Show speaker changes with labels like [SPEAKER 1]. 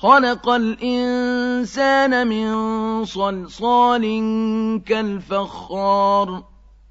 [SPEAKER 1] خَلَقَ الْإِنسَانَ مِن صَلْصَالٍ كَالْفَخَّارِ.